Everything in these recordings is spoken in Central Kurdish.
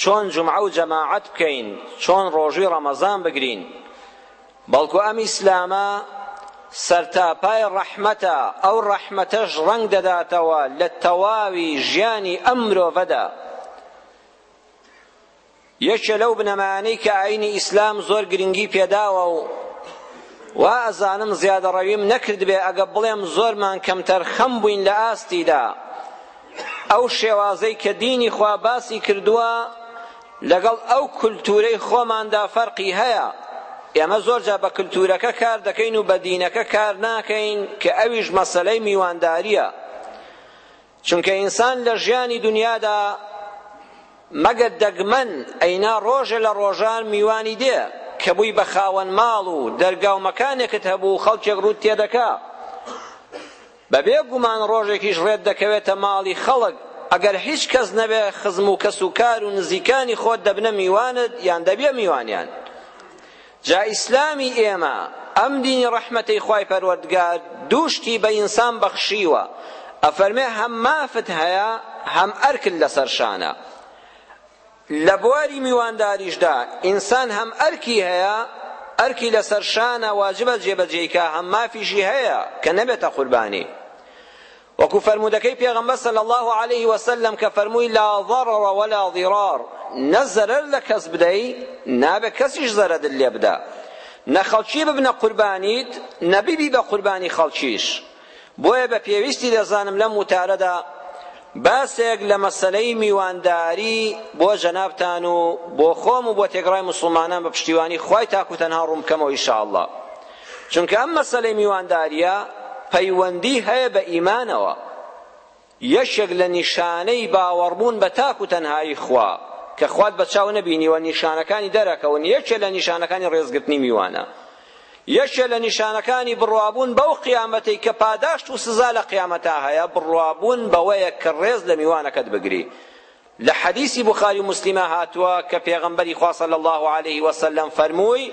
چۆن جومعە و جەماعەت بکەین چۆن ڕۆژووی ڕەمەزان بگرین بەڵکو ئەم ئیسلامە سەرتاپای ڕەحمەتە ئەو ڕەحمەتەش ڕەنگ دەداتەوە لە تەواوی ژیانی ئەم مرۆڤەدا یەکێ لەو بنەمانەی کە ئاینی ئیسلام زۆر گرنگی پێداوە و وا ئەزانم زیادەڕەویم نەکردبێ ئەگە بڵێم زۆرمان کەمتەرخەم بووین لە ئاستیدا ئەو شێوازەی کە دینی خوا باسی کردووە لەگەڵ ئەو کولتوورەی خۆماندا فەرقی هەیە ئێمە زۆرجا بە کلتورەکە کار دەکەین و بە دینەکە کار ناکەین کە ئەویش مەسەلەی میوانداریە چونکە ئینسان لە ژیانی دنیادا مەگە دەگمەن ئەینا ڕۆژێ لە ڕۆژان میوانی دێ کە بووی بە خاوەن ماڵ و دەرگاومەکانێکت هەبوو خەڵکێک ڕووت تێدەکا بەبێ گومان ڕۆژێکیش ڕێت دەکەوێتە ماڵی خەڵک، ئەگەر هیچ کەس نەبێ، خزم و کەس و کار و نزیکانی خۆت دەبنە میوانت یان دەبیە میوانیان. جا ئیسلامی ئێمە، ئەم دینی ڕەحمەتەی خوای پەروەردگار دوو شتی بە ئینسان بەخشیوە، ئەفەرمێ هەم مافت هەیە هەم ئەرکت لەسەر شانە. لە بواری میوانداریشدا ئینسان هەم ئەرکی هەیە، ئەرکی لەسەر شانە واجبە جێبەجێی کا، هەم مافیشی هەیە کە نەبێتە قوربانی. وەکو فەرموودەکەی پێغەمبەر صلی اللە علیه وسلم کە فەرمووی لا ضرر ولا ضرار، نە زەرەر لە کەس بدەی، نابێت کەسیش زەرەدت لێ بدا. نە خەڵکی ببنە قوربانیت، نە ببی بە قوربانی خەڵکیش. بۆیە بە پێویستی دەزانم لەم وتارەدا باسێک لە مەسەلەی میوانداری بۆ جەنابتان و بۆ خۆم و بۆ تێکڕای مسلمانان بە پشتیوانی خوای تاک و تەنها ڕوون بکەمەوە ئیشاءاللە چونکە ئەم مەسەلەی میوانداریە پەیوەندی هەیە بە ئیمانەوە یەکێک لە نیشانەی باوەڕبوون بە تاک و تەنهایی خوا، کە خوات بە چاو نەبینیوە نیشانەکانی دەرەکەون، یەکێ لە نیشانەکانی ڕێزگرتنی میوانە، یەکێ لە نیشانەکانی بڕوابوون بەو قیامەتەی کە پاداشت و سزا لە قیامەتا هەیە بڕوابوون بەوەیە کە ڕێز لە میوانەکەت بگری، لە حەدیسی بوخاری و موسلیما هاتووە کە پێغەمبەری خوا صلی اللە علیه وسلم فەرمووی،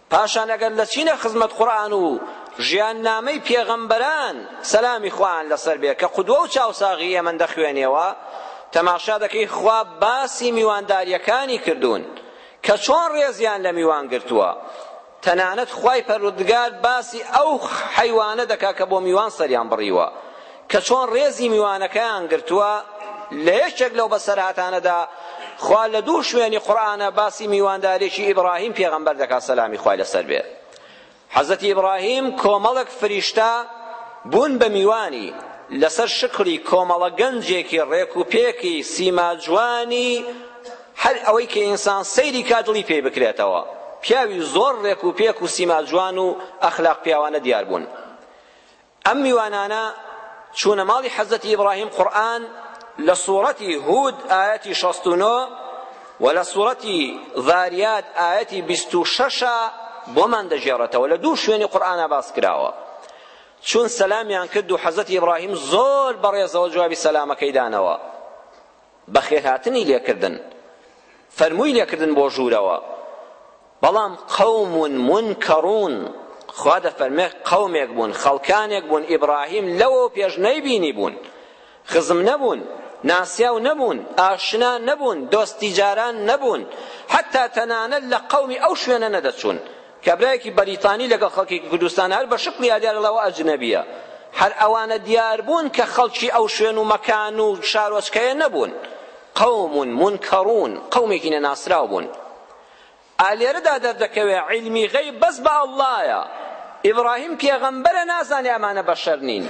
پاشان ئەگەر لەچینە خزمەت قورئان و ژیان نامەی پێغەمبەران سەلامی خوایان لەسەر بێ کە قودوە و چاوساغی ئێمەن دەخوێنیەوە تەماشا دەکەی خوا باسی میوانداریەکانی کردوون کە چۆن ڕێزیان لە میوان گرتووە تەنانەت خوای پەروردگار باسی ئەو حەیوانە دەکا کە بۆ میوان سەریان بڕیوە کە چۆن ڕێزی میوانەکەیان گرتووە، لە یەکێک لەو بەسەرهاتانەدا خوا لە دوو شوێنی قورئانە باسی میوانداریی ئیبڕاهیم پێغەمبەر دەکات سەلامی خوای لەسەر بێ. حەزرەتی ئیبڕاهیم کۆمەڵێک فریشتە بوون بە میوانی، لەسەر شکڵی کۆمەڵە گەنجێکی ڕێک و پێکی سیما جوانی هەر ئەوەی کە ئینسان سەیری کا دڵی پێی بکرێتەوە. پیاوی زۆر ڕێک و پێک و سیما جوان و ئەخلاق پیاوانە دیار بوون. ئەم میوانانە چوونە ماڵی حەزرەتی ئیبراهیم قورئان لە سوڕەتی هود ئایەتی شەست و نۆ و لە سوڕەتی ذاریات ئایەتی بیست و شەشە بۆمان دەگێڕێتەوە لە دوو شوێنی قورئانا باس کراوە چون سەلامیان کرد و حەزەتی ئیبراهیم زۆر بەڕێزەوە جوابی سەلامەکەی دانەوە بەخێرهاتنی لێکردن فەرمووی لێکردن بۆ ژوورەوە بەڵام قەوم منکەڕون خوا دەفەرمێ قەومێک بوون خەڵکانێک بوون ئیبراهیم لەوە پێش نەیبینی بوون خزم نەبوون ناسیاو نەبوون ئاشنا نەبوون دۆستی جاران نەبوون حتا تەنانەت لە قەومی ئەو شوێنە نەدەچوون کابرایەکی بەریتانی لەگەڵ خەڵکێکی کوردستان هەر بە شکڵی یادیار دەڵێ ئەوە ئەجنەبییە هەر ئەوانە دیار بوون کە خەڵکی ئەو شوێن و مەکان و شارۆچکەیە نەبوون قوم منکرون قومێکی نەناسراو بوون ئالێرەدا دەردەکەوێ علمی غیب بەس بە ئەڵڵایە ئیبراهیم پێغەمبەرە نازانێ ئەمانە بەشەر نین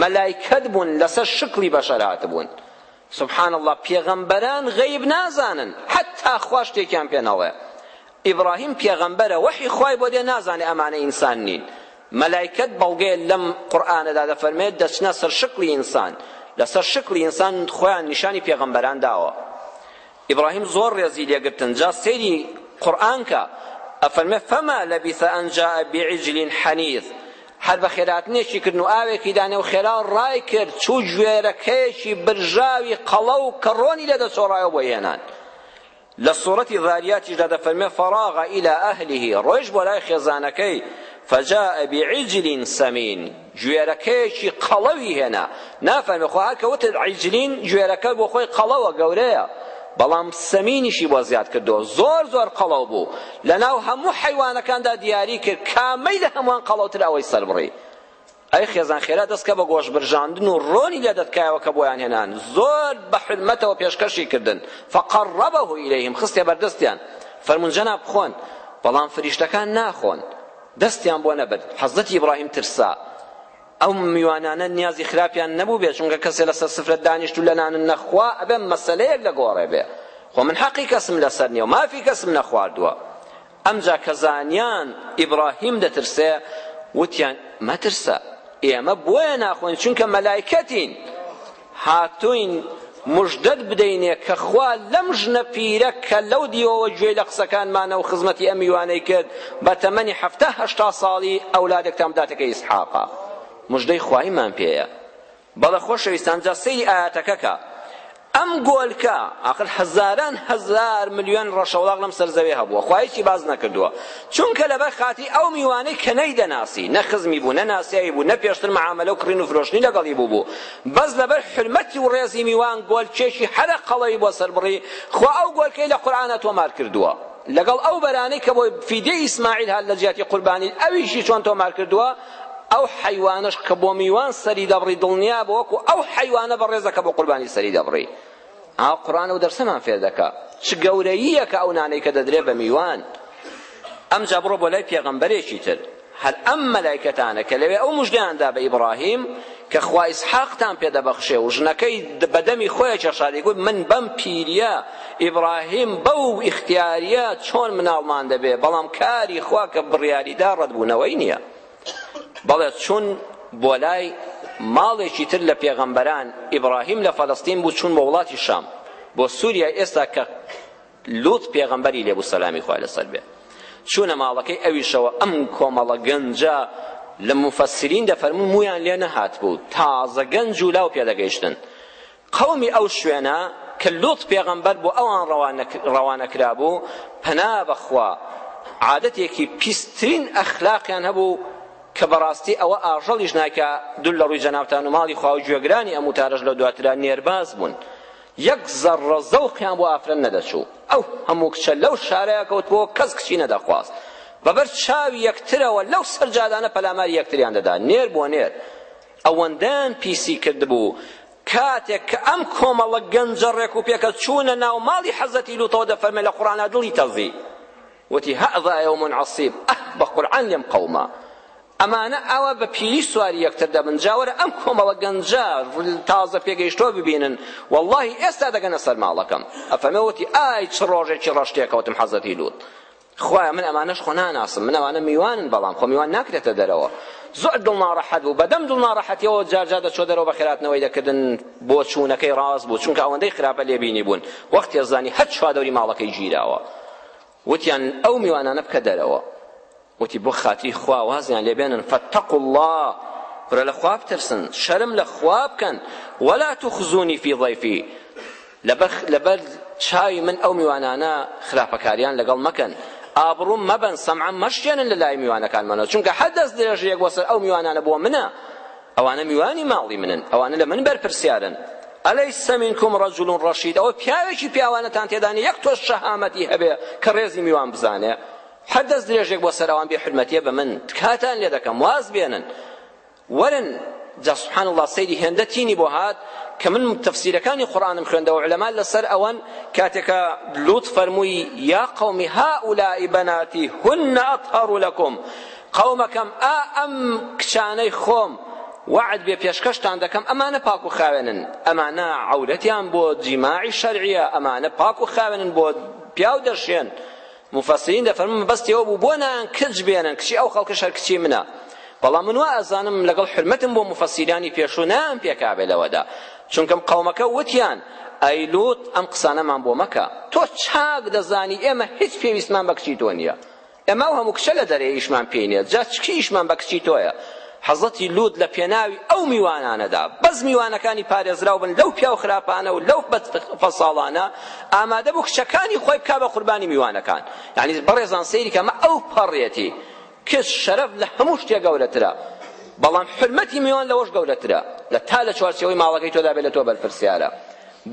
مەلایکەت بوون لەسەر شکلی بەشەر هاتبوون سبحان اللە پێغەمبەران غەیب نازانن حەتا خوا شتێکیان پێ نەڵێ ئیبراهیم پێغەمبەرە وەحی خوای بۆ دێ نازانێ ئەمانە ئینسان نین مەلایکەت بەڵگەیە لەم قورئانەدا دەفەرمێت دەچنە سەر شکڵی ئینسان لەسەر شکڵی ئینسان خۆیان نیشانی پێغەمبەران داوە ابراهیم زۆر ڕێزی لێ گرتن جا سەیری قورئان کە ئەفەرمێ فما لبث ان جاء بعجل حنیذ هەر بە خێراتنێکی کردن و ئاوێکی دا نێو خێرا و ڕای کرد چوو گوێرەکەیەکی برژاوی قەڵە و کەڕۆنی لێ دەچۆڕایەوە بۆی هێنان لە سورەتی ذاریاتیشدا دەفەرمێ فراغ الى اهله ڕۆیشت بۆ لای خێزانەکەی فجاء بعجل سمین گوێرەکەیەکی قەڵەوی هێنا نافەهمێ خۆ هەر کە وتت عیجلین گوێرەکە بۆ خۆی قەڵەوە گەورەیە بەڵام سەمینیشی بۆ زیاد کردووە زۆر زۆر قەڵەو بوو لە ناو هەموو حەیوانەکاندا دیاری کرد کامەی لە هەمووان قەڵەوتر ئەوەی سەربڕی ئەی خێزان خێرا دەست کە بە گۆشت برژاندن و ڕۆنی لێ دەتکایەوە کە بۆیان هێنان زۆر بە حرمەتەوە پێشکەشی کردن فقربه الیهم خستیە بەردەستیان فەرموون جەناب خۆن بەڵام فریشتەکان ناخۆن دەستیان بۆ نەبرد حەزرەتی ئیبراهیم ترسا ئەو میوانانە نیازی خراپیان نەبووبێ چونکە کەسێ لەسەر سفرە دانیشت و لە نان نەخوا ئەبێ مەسەلەیەک لە گۆڕێ بێ خۆ من حەقی کەسم لەسەر نییە و مافی کەسم نەخواردووە ئەمجا کە زانیان ئیبراهیم دەترسێ وتیان مەترسە ئێمە بۆیە ناخۆین چونکە مەلایکەتین هاتووین مژدەت بدەینێ کە خوا لەم ژنە پیرە کە لەو دیوەوە گوێی لە قسەکانمانە و خزمەتی ئەم میوانەی کرد بە تەمەنی حەفتا هەشتا ساڵی ئەولادێکتان بداتە کە ئیسحاقە مژدەی خوایمان پێیە بەڵێ خۆشەویستان جا سەیری ئاەتەکە کە ئەم گۆلکە ئاخر هەزاران هەزار ملیۆن ڕەشەوڵاق لەم سەر زەوێ هەبووە خوایەکی باز نەکردووە چونکە لەبەر خاتری ئەو میوانەی کە نەیدەناسی، نە خزمی بوو، نە ناسیاوی بوو، نە پێشتر معامەلە و کڕین و فرۆشتنی لەگەڵی بووبوو، بەس لەبەر حورمەتی و ڕێزی میوان گۆلکێکی هەرە قەڵەوی بۆ سەربڕی، خوا ئەو گۆلکەی لە قورئانا تۆمار کردووە، لەگەڵ ئەو بەرانەی کە بۆ فیدیەی ئیسماعیل هات لە جیاتی قوربانی، ئەویشی چۆن تۆمار کردووە، ئەو حەیوانەش کە بۆ میوان سەری دەبڕی دڵنیابە وەکو ئەو حەیوانە بەڕێزە کە بۆ قوربانی سەری دەبڕی. ئاو قورئان ئەو دەرسەمان فێر دەکا چ گەورەییەکە ئەو نانەی کە دەدرێ بە میوان ئەمجا بڕۆ بۆ لای پێغەمبەرێکی تر هەر ئەم مەلایکەتانە کە لەوێ ئەو مژدەیان دا بە ئیبراهیم کە خوا ئیسحاقتان پێ دەبەخشێ و ژنەکەی بە دەمی خۆیان چەشاری گوت من بەم پیریە ئیبراهیم بەو ئیختیاریە چۆن مناڵمان دەبێ بەڵام کاری خوا کە بڕیاری دا ڕەتبوونەوەی نییە بەڵێ چون بۆلای ماڵێکی تر لە پێغەمبەران ئیبراهیم لە فەلەستین بوو چون بۆ وڵاتی شام بۆ سووریای ئێستا کە لوط پێغەمبەری لێبوو سەلامی خوای لەسەر بێ چوونە ماڵەکەی ئەویشەوە ئەم کۆمەڵە گەنجە لە مفسرین دەفەرمون مویان لێ نەهات بوو تازە گەنج و لاو پێدەگەیشتن قەومی ئەو شوێنە کە لوط پێغەمبەر بۆ ئەوان ڕەوانە کرابوو پەنا بەخوا عادەتێکی پیسترین ئەخلاقیان هەبوو کە بەڕاستی ئەوە ئاژەڵیش نایکە دوول لە ڕووی جەنابتان و ماڵی خوا و گوێگرانی ئەم وتارەش لە دواترا نێرباز بوون یەک زەڕە زەوقیان بۆ ئافرەت نەدەچوو ئەو هەموو کچە لەو شارەیە کەوتبووە کەس کچی نەدەخواست بەبەر چاوی یەکترەوە لەو سەرجادانە پەلاماری یەکتریان دەدا نێر بۆ نێر ئەوەندەیان پیسی کردبوو کاتێک کە ئەم کۆمەڵە گەنجە ڕێک و پێکە چوونە ناو ماڵی حەزەتی لوتەوە دەفەرمێ لە قورئانا دڵی تەزی وتی هەذا یوم عصیب ئەه بە قورئان لێم قەوما ئەمانە ئاوا بە پیری سواری یەکتر دەبن جاوەرە ئەم کۆمەڵە گەنجە تازە پێگەیشتۆ ببینن واللهی ئێستا دەگەنە سەر ماڵەکەم ئەفەرمێ وتی ئای چ ڕۆژێکی ڕەشتێکەوتم حەزەتی لوت خوایە من ئەمانەش خۆ ناناسم من ئەوانە میوانن بەڵام خۆ میوان ناکرێتە دەرەوە زۆر دڵ ناڕەحەت بوو بەدەم دڵ ناڕەحەتیەوە جارجار دەچۆ دەرەوە بە خێراتنەوەی دەکردن بۆ چوونەکەی ڕاست بوو چونکە ئەوەندەی خراپە لێبینی بوون وەخت تێزانی هەر چوا دەوری ماڵەکەی گیراوە وتیان ئەو میوانانە بکە دەرەوە وتی بۆ خاتری خوا وازیان لێبێنن فاتقوا الله کورە لە خوا بترسن شەرم لە خوا بکەن ولا تخزونی فی ضیفی لەبەر چاوی من ئەو میوانانە خراپەکاریان لەگەڵ مەکەن، ئابڕووم مەبەن، سەمعەم مەشکێنن لە لای میوانەکانمانەوە، چونکە هەر دەستدرێژییەک بۆ سەر ئەو میوانانە بۆ منە، ئەوانە میوانی ماڵی منن، ئەوانە لە من بەرپرسیارن. ئەلیس منکم رجل رشید، ئەوە پیاوێکی پیاوانەتان تێدا نییە یەک تۆز شەهامەتی هەبێ کە رێزی میوان بزانێ؟ هەر دەستدرێژییەک بۆ سەر ئەوان بێحورمەتییە بە من تکاتان لێ دەکەم واز بێنن، وەرن جا سبحان اللە سەیری هێندە تینی بۆ هات کە من تەفسیرەکانی قورئانم خوێندەوە عولەما لەسەر ئەوەن کاتێکا لوط فەرمووی یا قوم هؤلاء بناتی هن اطهر لكم قومەکەم ئا ئەم کچانەی خۆم وعد بێ پێشکەشتان دەکەم ئەمانە پاک و خاوێنن ئەمانە عورەتیان بۆ جیماعی شەرعیە ئەمانە پاک و خاوێنن بۆ پیاو دەشێن موفەسیرین دەفەرموون مەبەستی ئەوە بوو بۆ نایان کچ بێنن کچی ئەو خەڵکەش هەر کچی منە بەڵام من وا ئەزانم لەگەڵ حرمەتم بۆ موفەسیرانی پێشوو نایان پێکابێ لەوەدا چونکەم قەومەکە وتیان ئەی لوط ئەم قسانەمان بۆ مەکە تۆ چاک دەزانی ئێمە هیچ پێویستمان بە کچی تۆ نییە ئێمە ئەو هەموو کچە لە دەرێ ئیشمان پێی نییە جا چ کچیشمان بە کچی تۆیە حەزرەتی لوط لە پێناوی ئەو میوانانەدا بەس میوانەکانی پارێزراو بن لەو پیاو خراپانە و لەو بەدفەساڵانە ئامادە بوو کچەکانی خۆی بکا بە قوربانی میوانەکان یعنی بەڕێزان سەیری کە مە ئەو پەڕێتی کچ شەرەف لە هەموو شتێ گەورەترە بەڵام حرمەتی میوان لەوەش گەورەترە لە تا لە چوارچێوەی ماڵەکەی تۆدا بێت لە تۆ بەرپرسیارە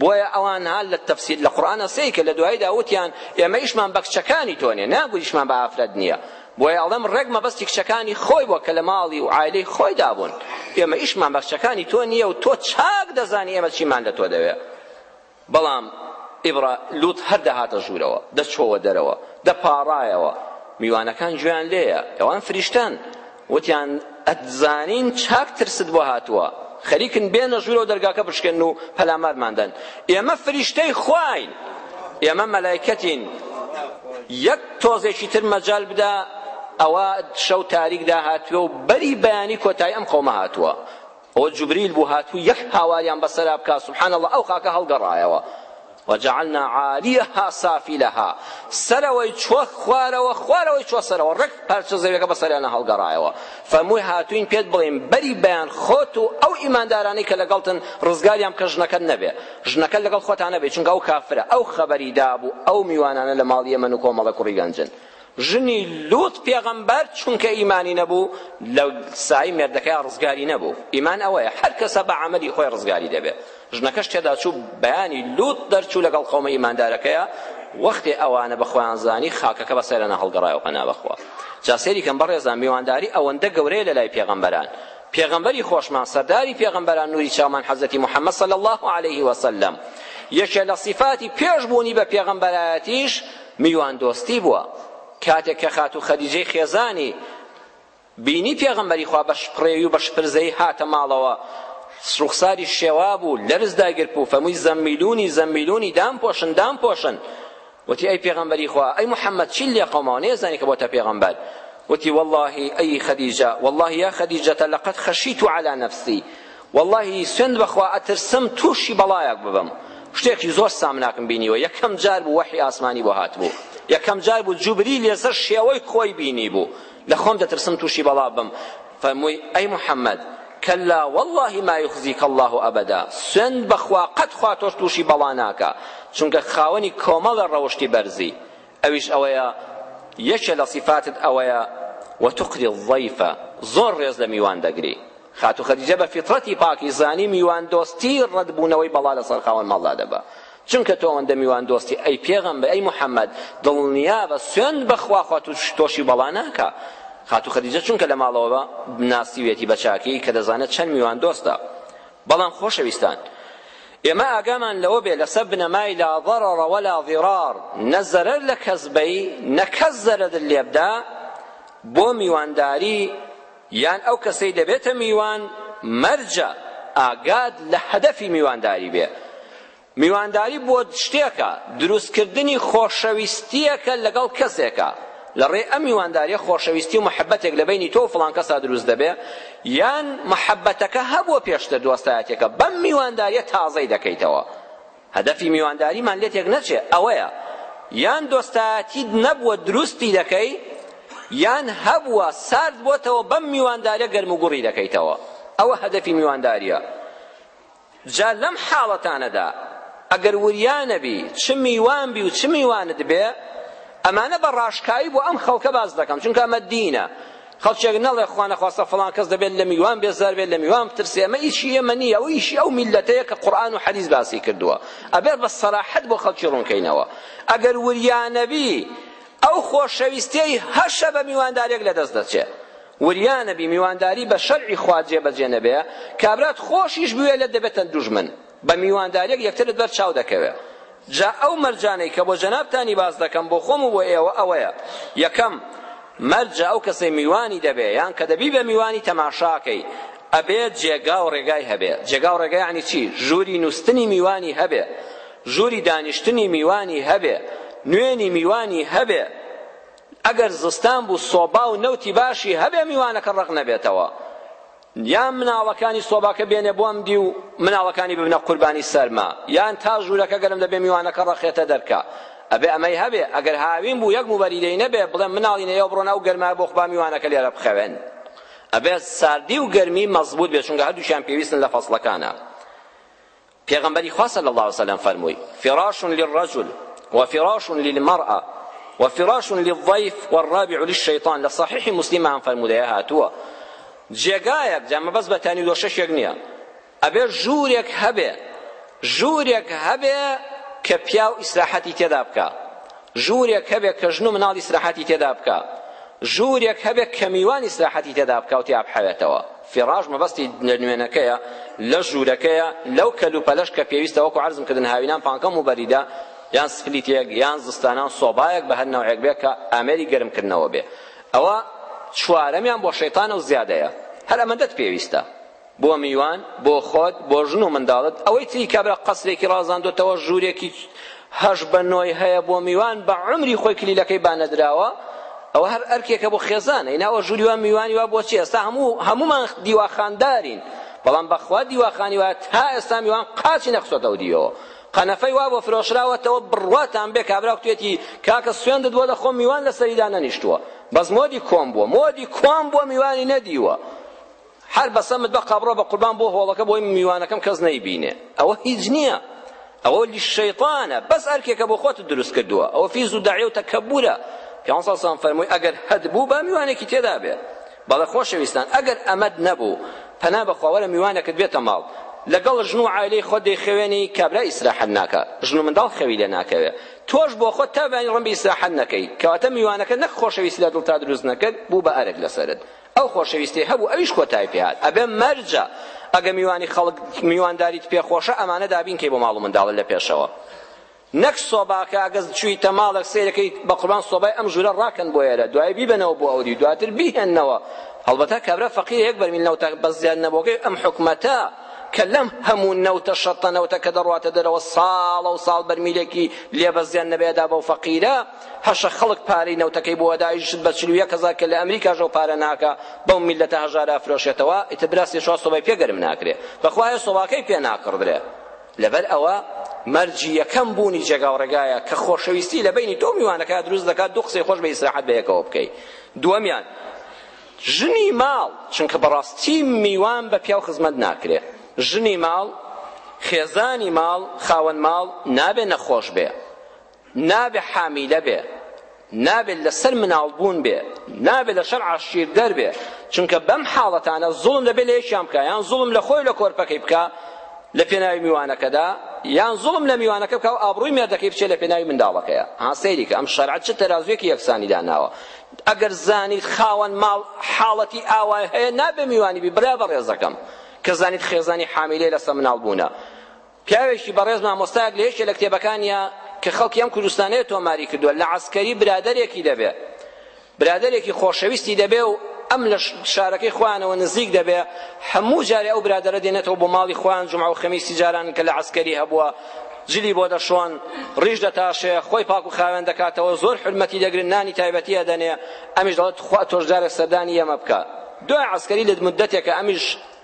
بۆیە ئەوان هەر لە تەفسیر لە قورآن سەیکە لە دوایدا وتیان ئێمە ئیشمان بە کچەکانی تۆنێ ناگوریشمان بە ئافرەت نییە بۆیە ئەڵێم ڕێک مەبەستی کچەکانی خۆی بووە کە لە ماڵی و عایلەی خۆیدا بوون ئێمە ئیشمان بە کچەکانی تۆ نییە و تۆ چاک دەزانی ئێمە چیمان لە تۆ دەوێ بەڵام ئیبرا لوط هەر دەهاتە ژوورەوە دەچۆوە دەرەوە دەپاڕایەوە میوانەکان گوێیان لێیە ئەوان فریشتەن وتیان ئەتزانین چاک ترست بۆ هاتووە خەریکن بێنە ژوورەوە دەرگاکە بشکێن و پەلامارمان دەن ئێمە فریشتەی خواین ئێمە مەلایکەتین یەک تۆزێکی تر مەجال بدا ئەوە شەو تاریکدا هاتووە و بەری بەیانی کۆتایی ئەم قەومە هاتووە ئەوە جبریل بوو هاتبوو یەک هاواریان بەسەرا بکا سبحان اللە ئەو خاکە هەڵگەڕایەوە وجعلنا عالیها سافلها سەرەوەی چوە خوارەوە خوارەوەی چوە سەرەوە ڕێک پارچە زەویەکە بەسەریانە هەڵگەڕایەوە فەمووی هاتوین پێت بڵێن بەری بەیان خۆت و ئەو ئیماندارانەی کە لەگەڵتن ڕزگاریان بکە ژنەکەت نەبێ ژنەکە لەگەڵ خۆتان نەبێ چونکە ئەو کافرە ئەو خەبەری دابوو ئەو میوانانە لە ماڵ یەمەن و کۆمەڵە کوڕی گەنجن ژنی لوط پێغەمبەر چونکە ئیمانی نەبوو لە سای مێردەکەی ڕزگاری نەبوو ئیمان ئەوەیە هەر کەسە بە عملی خۆی ڕزگاری دەبێت ژنەکەش تێدا چوو بەیانی لوط دەرچوو لەگەڵ قەومە ئیماندارەکەیە وەختێ ئەوانە بە خۆیان زانی خاکەکە بە سەرەنا هەڵگەڕای و پەنا بەخوا جا سێری کەم بەڕێزان میوانداری ئەوەندە گەورەیە لە لای پێغەمبەران پێغەمبەری خۆشمان سەرداری پێغەمبەران نوری چاومان حەزەتی محەممەد صلی الله عليه وسلم یەکێ لە صفاتی پێش بوونی بە پێغەمبەرایەتیش میواندۆستی بووە، کاتێک کە خاتوو خەدیجەی خێزانی بینی پێغەمبەری خوا بە شپڕێوی و بە شپرزەیی هاتە ماڵەوە ڕوخساری شێوابوو لەرز دایگرتبوو فەمووی زەممیلونی زەممیلونی دامپۆشن دامپۆشن وتی ئەی پێغەمبەری خوا ئەی محەممەد چی لێ قەوماوە نێزانی کە بۆتە پێغەمبەر وتی واللهی ئەی خەدیجە واللهی یا خەدیجەتە لەقەد خەشیت عەلا نەفسی وەڵاهی سوێند بەخوا ئەترسم توشی بەڵایەک ببم شتێکی زۆر سامناکم بینیوە یەکەم جار بوو وەحی ئاسمانی بۆ هاتبوو یەکەم جار بوو جوبریل لەسەر شێوەی خۆی بینیبوو لەخۆم دەترسم توشی بەڵا ببم فەرمووی ئەی محەممەد کەلا واللهی ما یخزیک الله ئەبدا سوێند بەخوا قەت خوا تۆش توشی بەڵا ناکا چونکە خاوەنی کۆمەڵە ڕەوشتی بەرزی ئەویش ئەوەیە یەکێ لە سیفاتت ئەوەیە وتقری الضیف زۆر ڕێز لە میوان دەگری خاتو خەدیجە بە فیتڕەتی پاکی زانی میوان دۆستی ڕەدبوونەوەی بەڵا لەسەر خاوەن ماڵدا دەبا چونکە تۆ ئەوەندە میوان دۆستی ئەی پێغەمبەر ئەی محەممەد دڵنیا بە سوێند بەخوا خوا تۆشی بەڵا ناکا خاتو خەدیجە چونکە لە ماڵەوە ناسیوێتی بە چاکی کە دەزانێت چەند میوان دۆستە بەڵام خۆشەویستان ئێمە ئاگامان لەوە بێ لەسەر بنەمای لا ضرر ولا ضرار نە زەرەر لە کەس بەی نە کەس زەرەرت لێبدا بۆ میوانداری یان ئەو کەسەی دەبێتە میوان مەرجە ئاگات لە هەدەفی میوانداری بێ میوانداری بۆ شتێکە دروستکردنی خۆشەویستیەکە لەگەڵ کەسێکە لە ڕێی ئەم میوانداریە خۆشەویستی و مەحەبەتێک لە بەینی تۆ و فڵان کەسا دروست دەبێ یان مەحەبەتەکە هەبووە پێشتر دۆستایەتیەکە بەم میوانداریە تازەی دەکەیتەوە هەدەفی میوانداریمان لێ تێک نەچێ ئەوەیە یان دۆستایەتیت نەبووە دروستی دەکەی یان هەبووە سارد بۆتەوە بەم میوانداریە گەرم و گوڕی دەکەیتەوە ئەوە هەدەفی میوانداریە جا لەم حاڵەتانەدا ئەگەر وریا نەبی چ میوان بی و چ میوانت بێ، ئەمانە بە ڕاشکاوی بۆ ئەم خەڵکە باس دەکەم، چونکە ئەمە دینە، خەڵکێک نەڵێ خوا نەخواستە فڵان کەس دەبێت لە میوان بێزار بێت، لە میوان بترسێ، ئەمە ئیشی ئێمە نییە، ئەوە ئیشی ئەو میللەتەیە کە قورئان و حەدیس باسی کردووە، ئەبێت بە سەراحەت بۆ خەڵکی ڕوون کەینەوە، ئەگەر وریا نەبی ئەو خۆشەویستییەی هەر شەبە میواندارێک لەدەست دەچێ. وریا نەبی میوانداری بە شەرعی خوا جێ بەجێ نەبێ کابرات خۆشیش بوێ لێت دەبێتە دوژمن بە میوانداریەک یەکترت بەر چاو دەکەوێ جا ئەو مەرجانەی کە بۆ جەنابتانی باس دەکەم بۆ خۆم و بۆ ئێوە ئەوەیە یەکەم مەرجە ئەو کەسەی میوانی دەبێ یان کە دەبی بە میوانی تەماشاکەی ئەبێ جێگا و ڕێگای هەبێ جێگا و ڕێگای یعنی چی ژووری نووستنی میوانی هەبێ ژووری دانیشتنی میوانی هەبێ نوێنی میوانی هەبێ ئەگەر زستان بوو سۆبا و نەوتی باشی هەبێ میوانەکە ڕەق نەبێتەوە یان مناڵەکانی سۆباکە بێنێ بۆم دی و مناڵەکانی ببنە قوربانی سەرما یان تا ژوورەکە گەرم دەبێ میوانەکە ڕەقێتە دەرکە ئەبێ ئەمەی هەبێ ئەگەر هاوین بوو یەک موبەریدەی نەبێ بڵێ مناڵی نەیەوە بڕۆن ئەو گەرمایە بۆ خوبا میوانەکە لێرە بخەوێن ئەبێ ساردی و گەرمی مەزبوط بێ چونکە هەردووشیان پێویستن لە فەسڵەکانە پێغەمبەری خوا صلی اللە علیە وسلم فەرمووی فراش للرجل وفراش للمرأة وفراش للضيف والرابع للشيطان لە صحیح مسلمە ئەم فەرموودەیە هاتووە جێگایەک جا مەبەست بە تانی دۆشەکێک نییە ئەبێ ژوورێک هەبێ ژوورێک هەبێ کە پیاو ئیسراحەتی تێدا بکە ژوورێک هەبێ کە ژن و مناڵ ئیسراحەتی تێدا بکە ژوورێک هەبێ کە میوان ئیسراحەتی تێدا بکە و تیا بحەوێتەوە فیڕاش مەبەستی لە نوێنەکەیە، لە ژوورەکەیە، لەو کەلوپەلەش کە پێویستە وەکو عەرزم کردن هاوینان پانکەم و بەریدە یان سپلیتێک یان زستانان سۆبایەک بە هەر نەوعێک بێ کە ئامێری گەرم کردنەوە بێ ئەوە چوارەمیان بۆ شەیتانە و زیادەیە هەر ئەمەندەت پێویستە بۆ میوان بۆ خۆت بۆ ژن و منداڵت ئەوەی تری کابرا قەسرێکی ڕازاندۆتەوە ژوورێکی هەش بە نۆی هەیە بۆ میوان بە عومری خۆی کلیلەکەی با نەدراوە ئەوە هەر ئەرکێکە بۆ خێزانە ئینا ئەوە ژووری وا میوانی وا بۆچی ئێستا هەموو هەموومان دیواخاندارین بەڵام بەخوا دیواخانی وایە تا ئێستا میوان قاچی نەخسۆتەوە دیوەوە قەنەفەی وا بۆ فرۆشراوەتەوە بڕواتان بێ کابرا کوتێتی کاکە سوێندت بۆ دەخۆم میوان لەسەریدا نەنیشتووە بەس مۆدی کۆن بووە مۆدی کۆن بووە میوانی نەدیوە هەر بەسەمت بە قەبڕە بە قوربان بۆ هۆڵەکە بۆی میوانەکەم کەس نەیبینێ ئەوە هیچ نییە ئەوە شەیطانە بەس ئەرکێکە بۆ خۆت دروست کردووە ئەوە فیز و داعیە و تەکەبورە پیانسا سان فەرمووی ئەگەر هەت بوو با میوانێکی تێدا بێ بەڵێ خۆشەویستان ئەگەر ئەمەد نەبوو پەنا بە خواوەرە میوانەکەت بێتە ماڵ لەگەڵ ژن و عائلەی خۆت دەیخەوێنی کابرا ئیسراحەت ناکا ژن و منداڵ خەوی لێ ناکەوێ تۆش بۆ خۆت تابانی ڕەنبی ئیسراحەت نەکەی کەواتە میوانەکە نەک خۆشەویستی لە دڵ تا دروست نەکرد بوو بە ئەرک لەسەرت ئەو خۆشەویستەی هەبوو ئەویش کۆتای پێهات ئەبێ مەرجە ئەگە میوانی خەڵک میوانداریت پێ خۆشە ئەمانە دابین کەی بۆ ماڵ و منداڵە لە پێشەوە نەک سۆباکە ئەگەز چوویتە ماڵێک سیرەکەی بە قوربان سۆبای ئەم ژوورە ڕاکەن بۆ ئێرە دوای بیبەنەوە بۆ ئەوری دواتر بیهێنەوە هەڵبەتە کابرا فەقیر یەک بەرمیل نەوتە بە زیاد نەبووەکەی ئەم حکومەتە کە لەم هەموو نەوتە شەتە نەوتە کە دەڕواتە دەرەوە ساڵە و ساڵ بەرمیلێکی لێ بە زیان نەبێدا بەو فەقیرە هەشە خەڵک پارەی نەوتەکەی بۆ دایشت بە چل و یەک هەزار کە لە ئەمریکاش ئەو پارە ناکا بەو میللەتە هەژارە ئەفرۆشێتەوە ئیتر برا سێ چوار سۆبای پێ گەرم ناکرێ بەخوا هێ سۆباکەی پێ ناکڕدرێ لەبەر ئەوە مەرجی یەکەم بوونی جێگا و ڕێگایە کە خۆشەویستی لە بینی تۆ میوانەکە دروست دەکات دوو قسەی خۆش بە ئیسراحەت بە یەکەوە بکەیت دووەمیان ژنی ماڵ چونکە بەڕاستی میوان بە پیاو خزمەت ناکرێ ژنی ماڵ خێزانی ماڵ خاوەن ماڵ نابێ نەخۆش بێ نابێ حامیلە بێ نابێت لەسەر مناڵ بوون بێ نابێت لە شەرع شیر دەربێ چونکە بەم حاڵەتانە زوڵم دەبێت لە یەکیان بکە یان زوڵم لە خۆی لە کۆرپەکەی بکە لە پێناوی میوانەکەدا یان زوڵم لە میوانەکە بکە و ئابڕووی مێردەکەی بچێت لە پێناوی منداڵەکەیە ها سەیریکە ئەم شەرعەت چ تەرازویەکی یەکسانی داناوە ئەگەر زانیت خاوەن ماڵ حاڵەتی ئاوای هەیە نابێ میوانی بی برا بەڕێزەکەم کە زانیت خێزانی حامیلەی لەسە مناڵ بوونە پیاوێکی بەڕێز مامۆستایەک لە یەکێ لە کتێبەکانیا کە خەڵکی ئەم کوردستانەیە تۆماری کردووە لە عەسکەری برادەرێکی دەبێ برادەرێکی خۆشەویستی دەبێ و ئەم لە شارەکەی خۆیانەوە نزیک دەبێ هەموو جارێ ئەو برادەرە دێنێتەوە بۆ ماڵی خۆیان جمعە و خەمیسی جاران کە لە عەسکەری هەبووە جلی بۆ دەشۆن ڕیش دەتاشێ خۆی پاک و خاوێن دەکاتەوە زۆر حرمەتی دەگرن نانی تایبەتیە دەنێ ئەمیش دەڵێت خوا تۆش جارێک سەردانی ئێمە بکە دوای عەسکەری لە مدەتێکە ئەمیش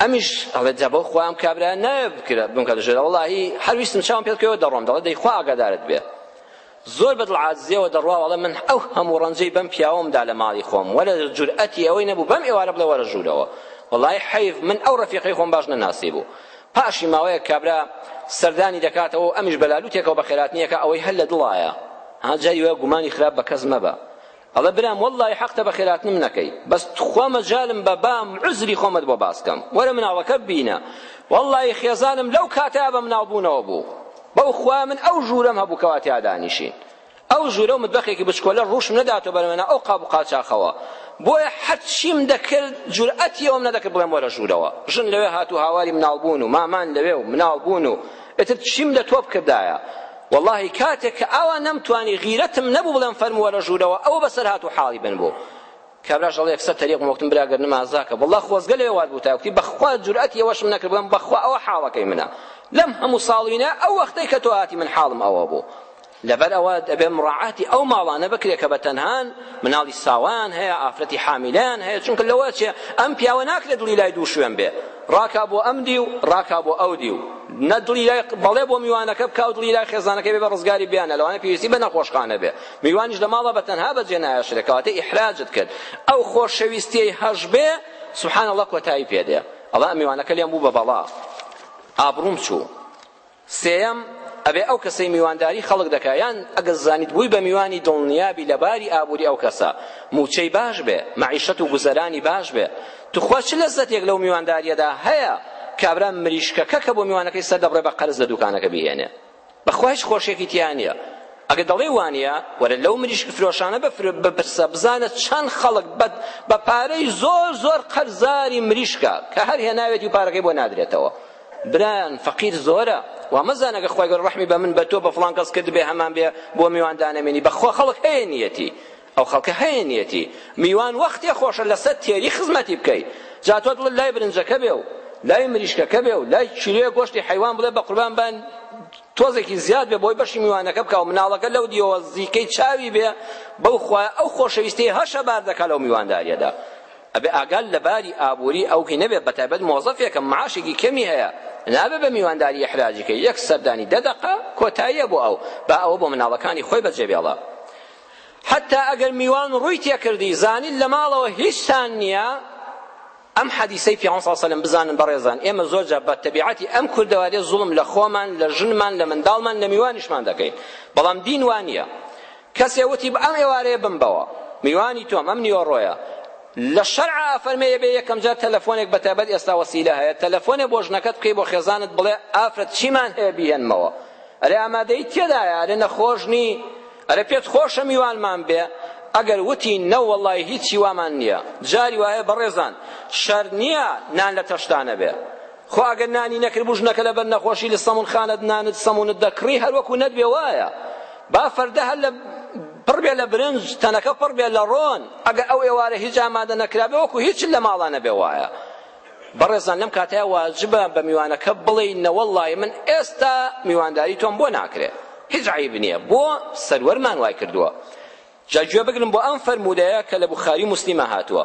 ئەمیش ئەڵێ جا بەو خوام کابرا نایە بکرە بم کە دژێرە وڵاهی هەر ویستم چاوم پێت کەوە دەڕۆم دەڵێ دەی خوا ئاگادارت بێ زۆر بە دڵعازیەوە دەڕوا وەڵە من ئەو هەموو ڕەنجەی بەم پیاوەمدا لە ماڵی خۆم وەرە جورئەتی ئەوەی نەبوو بەم ئێوارە بڵێ وەرە ژوورەوە وڵای حەیف من ئەو ڕەفیقەی خۆم باش نەناسی بوو پاشی ماوەیەک کابرا سەردانی دەکاتەوە ئەمیش بەلالوتێکەوە بە خێراتنیەکە ئەوەی هەر لە دڵایە ها جاری وە گومانی خراپ بە کەس مەبە ئەڵێ برام وەڵڵاهی حەقتە بە خێراتنم نەکەی بەس توخوا مەجالم بە بام عوزری خۆمت بۆ باس کەم وەرە مناڵەکە ببینە وەڵڵاهی خێزانم لەو کاتەیا بە مناڵ بوونەوە بوو بەو خوایە من ئەو ژوورەم هەبوو کەوا تیا دانیشین ئەو ژوورە و متبەخێکی بچکۆلە ڕووشم نەداتەوە بەرەمەنا ئەو قاب و قاچاخەوە بۆیە هەرچیم دەکرد جورئەتی ئەوم نەدەکرد بڵێم وەرە ژوورەوە ژن لەوێ هات و هاواری مناڵ بوون و مامان لەوێ و مناڵ بوون و ئیتر چیم لە تۆپ کردایە وەڵاهی کاتێک کە ئاوا نەمتوانی غیرەتم نەبوو بڵێم فەرموو وەرە ژوورەوە ئەوە بەسەر هات و حاڵی بن بوو کابراش دەڵێ یەکسەر تەریقم وەکتم برا گەر نمازاکە وەڵا خۆزگە لەوێ وات بوو تاکوتی بەخوا جورئەتی ئەوەشم نەکرد بڵێم بەخوا ئەوە حاڵەکەی منە لەم هەموو ساڵینە ئەو وەختەی کە تۆ هاتی من حاڵم ئەوە بوو لەبەر ئەوە دەبێ مڕاعاتی ئەو ماڵانە بکرێ کە بەتەنهان مناڵی ساوایان هەیە ئافرەتی حامیلەیان هەیە چونکە لەوە چێ ئەم پیاوە ناکرێت دڵی لای دوو شوێن بێ ڕاکا بۆ ئەم دیو، ڕاکا بۆ ئەو دیو. نە دڵی لای بەڵێ بۆ میوانەکە بکا و دڵی لای خێزانەکەی بێ بە ڕزگاری بیانە، لەوانەیە پێویستی بە نەخۆشخانە بێ. میوانیش لە ماڵا بە تەنها بەجێ ناهێشرێ، کەواتە ئیحراجت کرد. ئەو خۆشەویستییەی هەش بێ، سبحان اللە کۆتایی پێ دێ. ئەڵێ ئەم میوانەکە لێم بوو بە بەڵا. ئابڕووم چوو. سێیەم، ئەبێ ئەو کەسەی میوانداری خەڵک دەکا یان ئەگەر زانیت بووی بە میوانی دڵنیابی لە باری ئابووری ئەو کەسە مووچەی باش بێ مەعیشەت و گوزەرانی باش بێ توخوا چ لەزەتێک لەو میوانداریەدا هەیە کابرا مریشکەکە کە بۆ میوانەکەی سەردەبڕێ بە قەرز لە دوکانەکە بیهێنێ بەخوا هیچ خۆشیەکی تیا نییە ئەگە دەڵێ وانە وەرە لەو مریشک فرۆشانە بپرسە بزانە چەند خەڵک بەد بە پارەی زۆر زۆر قەرزاری مریشکە کە هەر هێناوێتی و پارەکەی بۆ نادرێتەوە برایان فەقیر زۆرە وا مەزانە گەر خوای گەورە ڕەحمی بە من بە تۆ بە فڵان کەس کردبێ هەمان بێ بۆ میوان دانەمێنی بەخوا خەڵک هەیە نیەتی ئەو خەڵکە هەیە نیەتی میوان وەختێ خۆشە لەسەر تێری خزمەتی بکەیت جا تۆ دڵت لای برنجەکە بێ و لای مریشکەکە بێ و لای کیلۆیە گۆشتی حیوان بڵێ بە قوربان بان تۆزێکی زیاد بێ بۆی بەشی میوانەکە بکە و مناڵەکە لەو دیەوە زیکەی چاوی بێ بەو خوای ئەو خۆشەویستەی هەشە بار دەکا لەو میوانداریەدا ئەبێ ئاگات لە باری ئابووری ئەو کی نەبێت بەتایبەت مۆزەفێکە معاشێکی کەمی هەیە نابێ بە میوانداری ئیحراجی کە یەک سەردانی دە دەقە کۆتاییە بۆ ئەو با ئەوە بۆ مناڵەکانی خۆی بەجێ بێڵە حتا ئەگەر میوان ڕووی تێکردی زانیت لە ماڵەوە هیچتان نییە ئەم حەدیسەی پیان صلی الله بزانن بەڕێزان ئێمە زۆر جا بە تەبیعەتی ئەم کوردەوە لێ زوڵم لە خۆمان لە ژنمان لە منداڵمان لە میوانیشمان دەکەین بەڵام دین وانە کەسێ وتی بە ئەم ئێوارەیە بمبەوە میوانی تۆم ئەم نیۆڕۆیە لە شەرع ئافەرمێ یەبێ یەکەم جار تەلەفۆنێک بە تایبەت ئێستا وەسیلە هەیە تەلەفۆنێ بۆ ژنەکەت بکەی بۆ خێزانت بڵێ ئافرەت چیمان هەیە بیهێنمەوە ئەرێ ئامادەی تێدایە ئەرێ نەخۆش نی ئەرێ پێت خۆشە میوانمان بێ ئەگەر وتی نە وەڵای هیچی وامان نییە جاری وایە بەڕێزان شەر نییە نان لە تەشتانە بێ خۆ ئەگەر نانی نەکرد بوو ژنەکە لەبەر نەخۆشی لە سەمونخانەت نانت سەمونت دەکڕی هەروەکو نەت بێ وایە با فەردە هەر لە پڕ بێ لە برنج تەنەکە پڕ بێ لە ڕۆن ئەگەر ئەو ئێوارە هیچ ئامادە نەکرابێ وەکو هیچ لە ماڵا نەبێ وایە بەڕێزان لەم کاتەیە واجبە بە میوانەکە بڵێ نەوەڵڵی من ئێستا میوانداری تۆم بۆ ناکرێ هیچ عیب نییە بۆ سەروەرمان وای کردووە جا گوێ بگرن بۆ ئەم فەرموودەیە کە لە بوخاری مسلمە هاتووە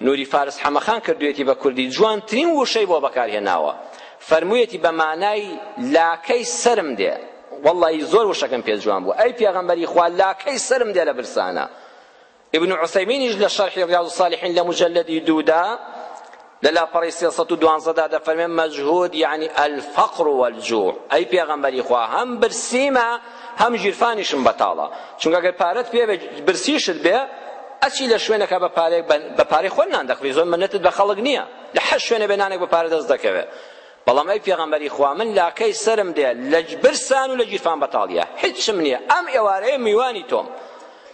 نوری فارس حەمەخان کردویەتی بە کوردی جوانترین ووشەی بۆ بەکارهێناوە فەرمویەتی بە مانای لاکەی سەرم دێ واللە ی زۆر وشەکەم پێ جوان بوو ئەی پێغەمبەری خوا لاکەی سەرم دێ لە برسانە ابن عثیمینیش لە شەرحی ریاض الصالحین لە مجلدی دوودا لە لاپەڕی سێ سەد و دوانزە دا دەفەرمێ مەجهود یعنی الفقر والجوع ئەی پێغەمبەری خوا هەم برسیمە هەم ژیرفانیشم بەتاڵە چونکە گەر پارەت پێ بێ برسیشت بێ ئەچی لە شوێنەکە بە پارەی بە پارەی خۆت نان دەخوری زۆر منەتت بە خەڵک نییە لە هەر شوێنە بێ نانێک بە پارە دەست دەکەوێ بەڵام ئەی پێغەمبەری خوا من لاکەی سرم دێ لە برسان و لە گیرفان بەتاڵیە هیچم نییە ئەم ئێوارەیە میوانی تۆم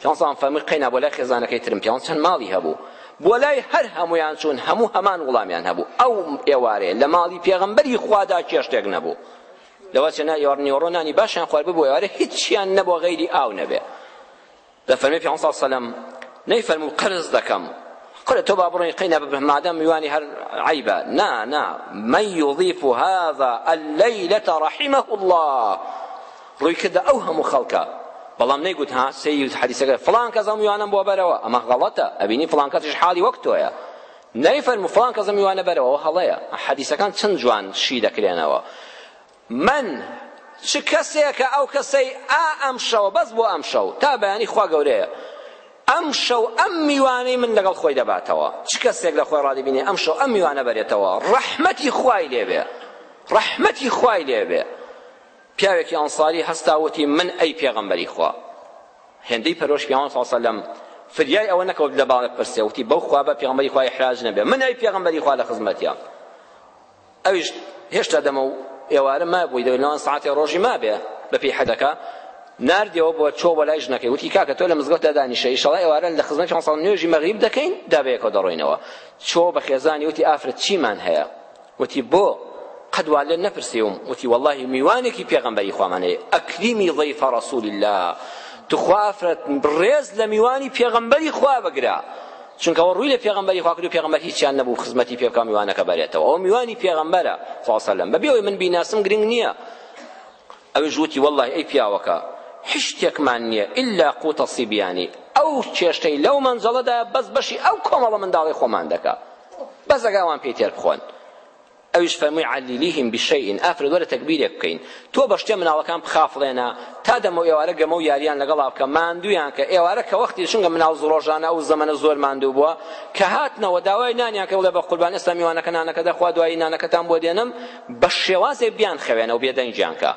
پیانس زاڵم فەرمووی قەینا بۆ لای خێزانەکەی ترم پیانس چەند ماڵی هەبوو بۆ لای هەر هەموویان چوون هەموو هەمان وڵامیان هەبوو ئەو ئێوارەیە لە ماڵی پێغەمبەری خوادا کێشتێک نەبوو لەوە چەنە ئێوار نیوەڕۆ نانی باشیان خوارد ببوو ئێوارە هیچیان نەبوو غەیری ئاو نەبێ دەفەرمی پیانس زاڵ سەلەم نەی فەرموو قەرز دەکەم قل تو بابڕۆی قەینا ببه مادەم میوانی هەر عیبە نا نا من یضیف هذا الليلة رحمه الله ڕوویکردە ئەو هەموو خەڵکە بەڵام نەیگوت ها سەیری حەدیسەکە فڵان کەس ئەم میوانەم بۆ بەرەوە ئەمە غەڵەتە ئەبینی فڵان کەسیش حاڵی وەک تۆیە نەیفەرموو فڵان کەس ئەم میوانە بەرەوە ئەوە هەڵەیە حەدیسەکان چەند جوان شی دەکرێنەوە من چ کەسێکە ئەو کەسەی ئا ئەم شەوە بەس بۆ ئەم شەو تا بەیانی خوا گەورەیە ئەم شەو ئەم میوانەی من لەگەڵ خۆی دەباتەوە چ کەسێک لە خۆی ڕادی بینێ ئەم شەو ئەم میوانە بەرێتەوە ڕەحمەتی خوای لێبێ ڕەحمەتی خوای لێبێ پیاوێکی ئەنساری هەستا وتی، من ئەی پێغەمبەری خوا! هێندەی پەرۆش پیامبەر صلی اللە علیه وسلم فریای ئەوە نەکەوت لە باڵێ بپرسێ، وتی، بەو خوا با پێغەمبەری خوا ئیحراج نەبێ، من ئەی پێغەمبەری خوا لە خزمەتیا! ئەویش هێشتا دەمە و ئێوارە مابووی، دەبێ لەوان سەعاتێ ڕۆژی مابێ بەپێی حەدەکە، ناردیەوە بۆ چۆ بۆ لای ژنەکەی، وتی، کاکە تۆ لە مزگەوتدا دانیشە، ئیشەڵا ئێوارە لە خزمەت پیامبەر صلی اللە علیه وسلم نوێژی مەغریب دەکەین، دا بەیەکەوە دەڕۆینەوە. چۆ بە خێزانی وتی، ئافرەت چیمان هەیە؟ وتی بۆ؟ قەت وا لێ نەپرسیوم وتی وەڵاهی میوانێکی پێغەمبەری خوامان هەیە اکریمی ضیف رسول اللە توخوا فرت ڕێز لە میوانی پێغەمبەری خوا بگرە چونکە ئەوە ڕووی لە پێغەمبەری خوا کرد و پێغەمبەر هیچیان نەبوو خزمەتی پێ بکا میوانەکە بەرێتەوە ئەو میوانی پێغەمبەرە صلی الله علیه و سلم بەبێ ئەوەی من بیناسم گرنگ نییە ئەویش وتی وەڵڵا ئەی پیاوەکە حیشتێکمان نیە ئیلا قوتە سیبیانی ئەو چێشتەی لەو مەنجەڵەدایە بەس بەشی ئەو کۆمەڵە منداڵەی خۆمان دەکا بەس ئەگا وان پێی تێر بخۆن ئەویش فەرمووی عەلیلیهم بشەیئن ئافرەت وەرە تەکبیرێک بکەین تۆ بە شتێ مناڵەکان بخافڵێنە تا دەمەو ئێوارە گەمە و یاریان لەگەڵا بکە ماندوویان کە ئێوارە کە وەختی چونکە مناڵ زڕۆژانە ئەو زەمەنە زۆر ماندوو بووە کە هاتنەوە داوای نانیان کە بڵێ بە قوربان ئێستا میوانەکە نانەکە دەخوا دوایی نانەکەتان بۆ دێنم بە شێوازێک بیانخەوێنە و بێدەنگیان کە.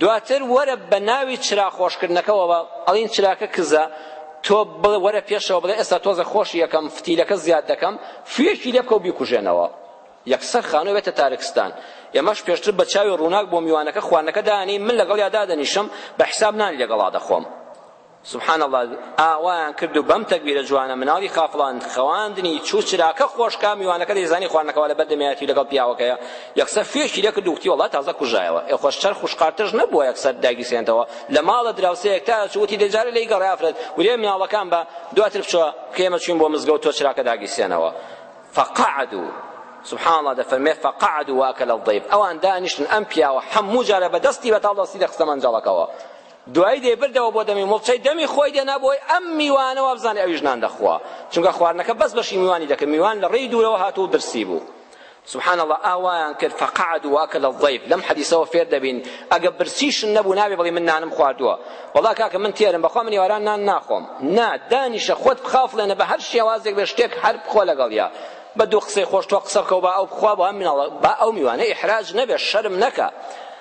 دواتر وەرە بە ناوی چرا خۆشکردنەکەوەوە ئەڵێن چراکە کزە، تۆ بڵێ وەرە پێشەوە بڵێ ئێستا تۆزێک خۆشی ئەکەم، فتیلەکە زیاد دەکەم، فویەکی لێ بکە و بیکوژێنەوە. یەکسەر خانوو ئەبێتە تارکستان. ئێمەش پێشتر بە چاوی ڕووناک بۆ میوانەکە خواردنەکە دائەنێین، من لەگەڵیا دادەنیشم، بە حیساب نانی لەگەڵا دەخۆم. سبحان اللە ئاوایان کرد و بەم تەکبیرە جوانە مناڵی خافڵان خواندنی چوو چراکە خۆشکا میوانەکە دەیزانی خواردنەکەوا لەبەر دەمێنێتی لەگەڵ پیاوەکەیە یەکسەر فێشی لێ کرد و وتی وەڵڵا تازە کوژایەوە ئێ خۆش چەرخ و شقارتەش نەبووە یەکسەر دایگیرسێنێتەوە لە ماڵە دراوسێیەک تا ئەچوو وتی دە جارە لێی گەڕێ ئافرەت وتی مناڵەکان بە دواتر بچۆ کە ئێمە چووین بۆ مزگەوت تۆ چراکە داگیرسێنەوە فقعدوا سبحان الله دەفەرمێ فقعدوا واکل الضيف ئەوان دانیشتن ئەم پیاوە هەموو جارە بە دەستی بەتاڵ دەستی دەخستە مەنجەڵەکەوە دوایی دەیبردەوە بۆ دەمی موڵچەی دەمی خۆی دێنا بۆی ئەم میوانە وابزانێ ئەویش نان دەخوا چونکە خواردنەکە بەس بەشی میوانی دەکرد میوان لە ڕێی دوورەوە هاتوو و برسی بوو سبحان الله ئاوایان کرد فقعد واکل الضيف لەم حەدیسەوە فێر دەبین ئەگە برسیشن نەبوو نابێ بڵێ من نانم خواردووە وەڵا کاکە من تێرم بەخوا من ئێواران نان ناخۆم نا دانیشە خۆت بخافڵێنە بە هەر شێوازێک بێ شتێک هەر بخۆ لەگەڵیا بە دوو قسەی خۆش تۆ قسە بکەو با ئەو بخوا با مناڵ با ئەو میوانە ئیحراج نەبێ شەرم نەکە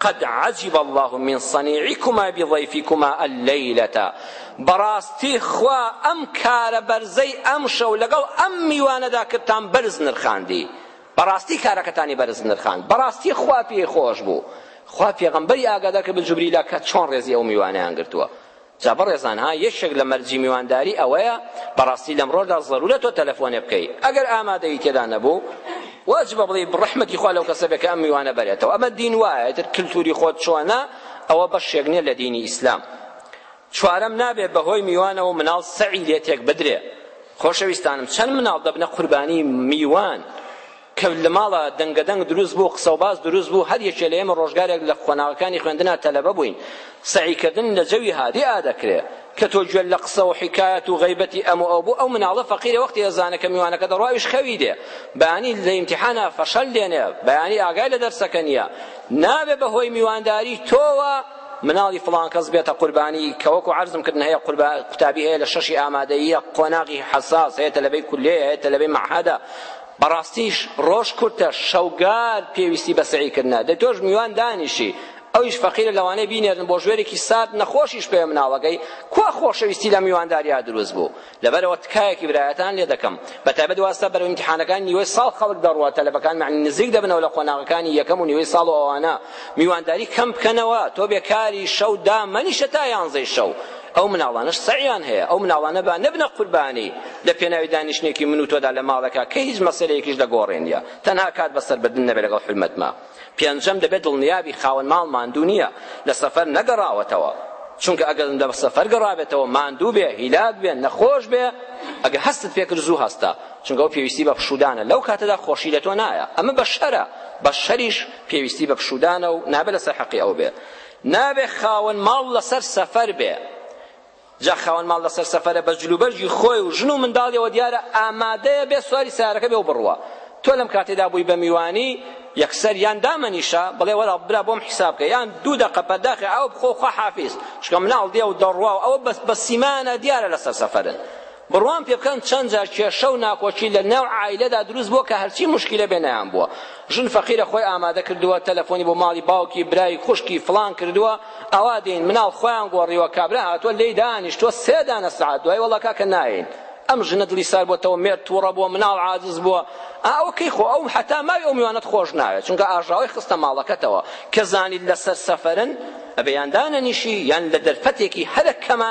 قد عجب اللە من صنیعکما بضیفکما اللیلە بەڕاستی خوا ئەم کارە بەرزەی ئەمشەو لەگەڵ ئەم میوانەدا کردتان بەرز نرخاندی بەڕاستی کارەکەتانی بەرز نرخاند بەڕاستی خوا پێی خۆش بوو خوا پێغەمبەری ئاگادار کرد بە جوبریلا کە چۆن ڕێزی ئەو میوانەیان گرتووە جا بەڕێزان ها یەکێک لە مەرجی میوانداری ئەوەیە بەڕاستی لەمڕۆدا زەرورە تۆ تەلەفۆنێ بکەی ئەگەر ئامادەیی تێدا نەبوو واجبە بڵێی ڕەحمەتی خوا لەو کەسە بێ کە ئەم میوانە بەرێتەوە ئەمە دین وایە ئیتر کلتوری خۆت چۆنە ئەوە بەشێک نییە لە دینی ئیسلام چوارەم نابێ بەهۆی میوانەوە مناڵ سەعی لێ تێک بدرێ خۆشەویستانم چەند مناڵ دەبنە قوربانی میوان کە لە ماڵا دەنگە دەنگ دروست بوو قسە و باس دروست بوو هەر یەکێ لە ئێمە ڕۆژگارێک لە قۆناغەکانی خوێندنا تەلەبە بووین سەعی کردن لە جەوی هادی ئا دەکرێ کە تۆ گوێ لە قسە و حیکایەت و غەیبەتی ئەم و ئەو بوو ئەو مناڵە فەقیرە وەختی ئێزانە کە میوانەکە دەڕوا ئەویش خەوی دێ بەیانی لە ئیمتیحانە فەشەل دێنێ بەیانی ئاگای لە دەرسەکە نییە نابێ بە هۆی میوانداری تۆوە مناڵی فلان کەس بێتە قوربانی کە وەکو عرضم کردن هەیە قوتابی هەیە لە شەشی ئامادەیە قۆناغی حساس هەیە تەلەبەی کولیە هەیە تەلەبەی معهدە بەڕاستیش ڕۆژ کورتە شەوگار پێویستی بە سەعی کردنە دەی تۆش میوان دانیشی ئەویش فەقیرە لەوانەیە بینێرن بۆ ژوێرێکی سارد نەخۆشیش پێ مناڵەکەی کوا خۆشەویستی لە میوانداریا دروست بوو لەبەرەوە تکایەکی برایەتان لێ دەکەم بە تایبەت واستا بەرەو امتحانەکان نیوەی ساڵ خەڵک دەڕوە تەلەبەکان معنی نزیک دەبنەوە لە قۆناغەکانی یەکەم و نیوەی ساڵ و ئەوانە میوانداری کەم بکەنەوە تۆ بێکاری شەو دامەنیشە تا یانزەی شەو ئەو مناڵانەش سەعیان هەیە، ئەو مناڵانە با نەبنە قوربانی لە پێناوی دانیشتنێکی من و تۆدا لە ماڵێکا کە هیچ مەسەلەیەکیش لە گۆڕێ نییە، تەنها کات بەسەربردن نەبێت لەگەڵ حورمەتما. پێنجەم، دەبێت دڵنیابی خاوەن ماڵ ماندوو نییە، لە سەفەر نەگەڕاوەتەوە، چونکە ئەگەر لە سەفەر گەڕابێتەوە ماندوو بێ، هیلاک بێ، نەخۆش بێ، ئەگەر هەستت پێ کرد زوو هەستە، چونکە ئەو پێویستی بە پشوودانە، لەو کاتەدا خۆشی لە تۆ نایە، ئەمە بەشەرە، بەشەریش پێویستی بە پشوودانە و نابێت لەسەر حەقی ئەو بێت. نابێ خاوەن ماڵ لەسەر سەفەر بێ جا خاوەن ماڵ لەسەر سەفەرە بە جلوبەرگی خۆی و ژن و منداڵیەوە دیارە ئامادەیە بێ سواری سیارەکە بێ و بڕوا تۆ لەم کاتێدا بووی بە میوانی یەکسەر یان دامەنیشە بڵێ وەرا برا بۆم حیساب کە یان دوو دەقە پەرداخی ئاو بخۆ خوا حافیز چکە مناڵ دێ و دەڕوا و ئەوە بەس بە سیمانە دیارە لەسەر سەفەرن بڕوام پێ بکەن چەند جار کێشە و ناکۆکی لە نێو عایلەدا دروست بووە کە هەرچی موشکیلە بێ نەیانبووە ژن فەقیرە خۆی ئامادە کردووە تەلەفۆنی بۆ ماڵی باوکی برای خوشکی فڵان کردووە ئەوا دێین مناڵ خۆیان گۆڕیوە کابرا هاتووە لێی دانیشتووە سێ دانە سەعات دوای وەڵڵا کاکە نایەین ئەم ژنە دڵی سار بۆتەوە مێرد تووڕە بووە مناڵ عاجز بووە ئەوە کەی خۆ ئەو حتا ماوی ئەو میوانەت خۆش ناوێت چونکە ئاژاوەی خستە ماڵەکەتەوە کە زانیت لەسەر سەفەرن ئەبێ یان دانەنیشی یان لە دەرفەتێکی هەرە کەمە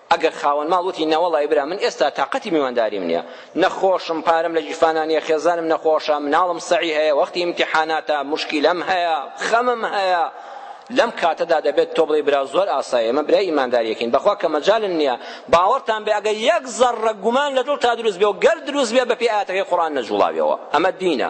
ئەگەر خاوەن ماڵ وتی نەوەڵای برا من ئێستا تاقەتی میوانداریم نیە نەخۆشم پارەم لە گیرفانا نیە خێزانم نەخۆشە مناڵم سەعی هەیە وەختی ئیمتیحاناتە موشکیلەم هەیە خەمم هەیە لەم کاتەدا دەبێت تۆ بڵێ برا زۆر ئاسایە ئێمە برای ئیمانداریەکەین بەخوا کە مەجالن نییە باوەڕتان بێ ئەگەر یەک زەڕە گومان لە دڵ تا دروست بێ و گەر دروست بێ بە پێی ئاتەکەی قوڕان نەجوڵاویەوە ئەمە دینە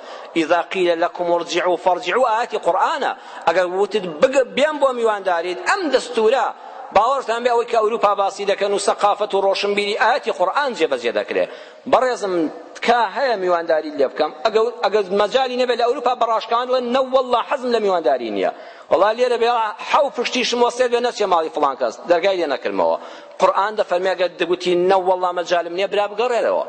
اذا قیل لکم ارجعوا فارجعوا ئایەتی قورئانە ئەگەر وتت بگە بێن بۆ میوانداریت ئەم دەستورە باوەڕتان بێ ئەوەی کە ئەوروپا باسی دەکەن و سەقافەت و ڕۆشنبیری ئاەتی قورئان جێبەجێ دەکرێ بەڕێزم تکا هەیە میوانداری لێ بکەم ئەگەر مەجالی نەبێت لە ئەوروپا بەڕاشکاوان وە نە والله حەزم لە میوانداری نییە والله لێرە بێ حەو پشتیشم وەسێت بێ نەچێ ماڵی فڵان کەس دەرگای لێ نەکردمەوە قورئان دەفەرمێ ئەگەر دەگوتی نە والله مەجالم نییە برا بگەڕێرەوە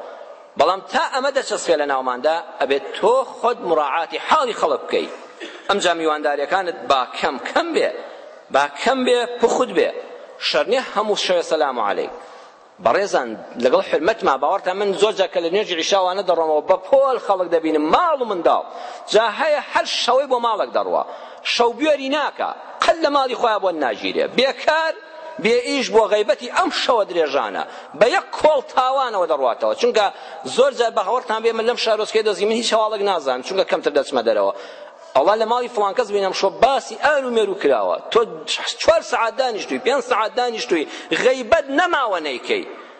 بەڵام تا ئەمە دەچەسپێ لە ناوماندا ئەبێت تۆ خۆت موراعاتی حاڵی خەڵک بکەی ئەمجا میوانداریەکانت با کەم کەم بێ با کەم بێ پوخت بێ شەرنێ هەموو شەوێ سەلام عەلیک بەڕێزان لەگەڵ حرمەتما باوەڕتان من زۆر جار کە لە نوێژی عیشاوانە دەڕۆمەوە بە پۆل خەڵک دەبینم ماڵ و منداڵ جا هەیە هەر شەوەی بۆ ماڵێک دەڕوا شەو بوێری ناکا قەت لە ماڵی خۆیان بۆن ناگیرێ بێکار بێ ئیش بووە غەیبەتی ئەم شەوە درێژانە بە یەک کۆڵ تاوانەوە دەڕواتەوە چونکە زۆر جار بە هەوەرتان بێ من لەم شارۆچکەی دۆزی من هیچ هەواڵێک نازانم چونکە کەمتر دەچمە دەرەوە ئەڵا لە ماڵی فڵان کەس بینم شۆ باسی ئار و مێرو کراوە تۆ چوار سەعات دانیشتووی پێنج سەعات دانیشتووی غەیبەت نەماوە نەیکەی